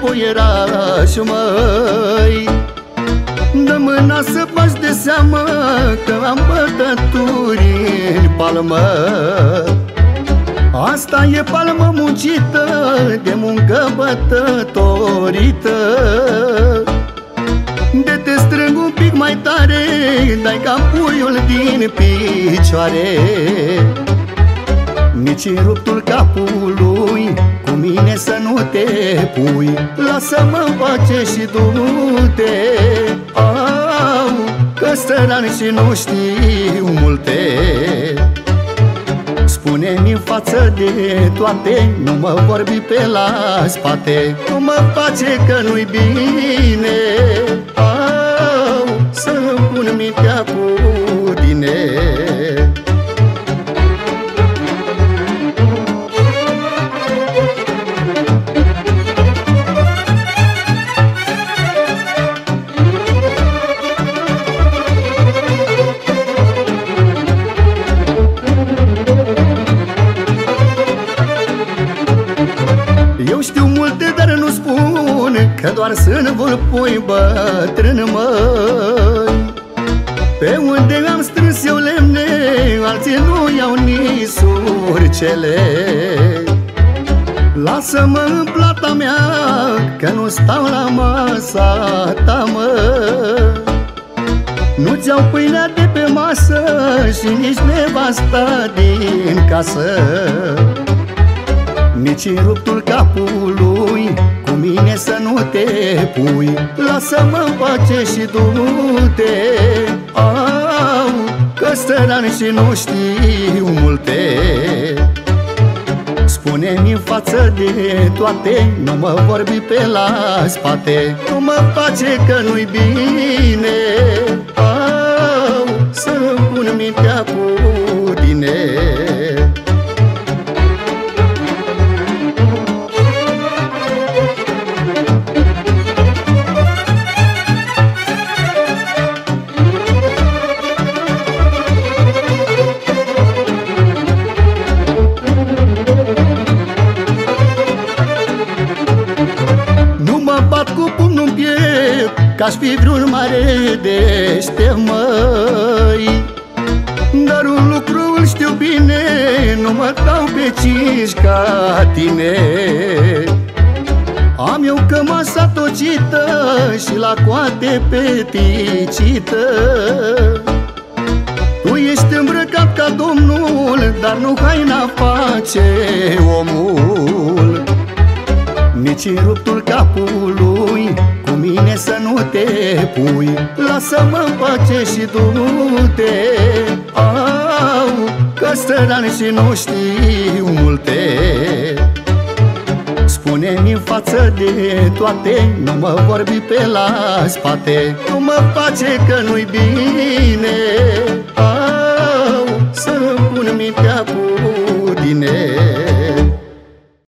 boieraș, măi. Dă mâna să faci de seamă Că am bătături în palmă. Asta e palmă muncită De muncă bătătorită. De te strâng un pic mai tare Dai ca puiul din picioare. Nici în ruptul capului te pui Lasă-mă în pace și du-te. Au, că sărani și nu știu multe. Spune-mi în față de toate Nu mă vorbi pe la spate. Nu mă face că nu-i bine. Au, știu multe, dar nu spun Că doar sunt vulpui bătrân, măi. Pe unde am strâns eu lemne Alții nu iau nici surcele. Lasă-mă în plata mea Că nu stau la masa ta, mă Nu-ți iau pâinea de pe masă Și nici nevasta din casă nici în ruptul capului Cu mine să nu te pui. Lasă-mă în pace și du-te. Au, că sărani și nu știu multe. Spune-mi în față de toate Nu mă vorbi pe la spate. Nu mă face că nu-i bine Nu mă bat cu pumnul în piept Ca-aș fi vreun mare deștept, măi. Dar un lucru îl știu bine Nu mă dau pe cinci ca tine. Am eu cămasa tocită Și la coate peticită. Tu ești îmbrăcat ca domnul Dar nu haina face omul nici în ruptul capului Cu mine să nu te pui. Lasă-mă în pace și du-te. Au, că sărani și nu știu multe. Spune-mi în față de toate Nu mă vorbi pe la spate. Nu mă face că nu-i bine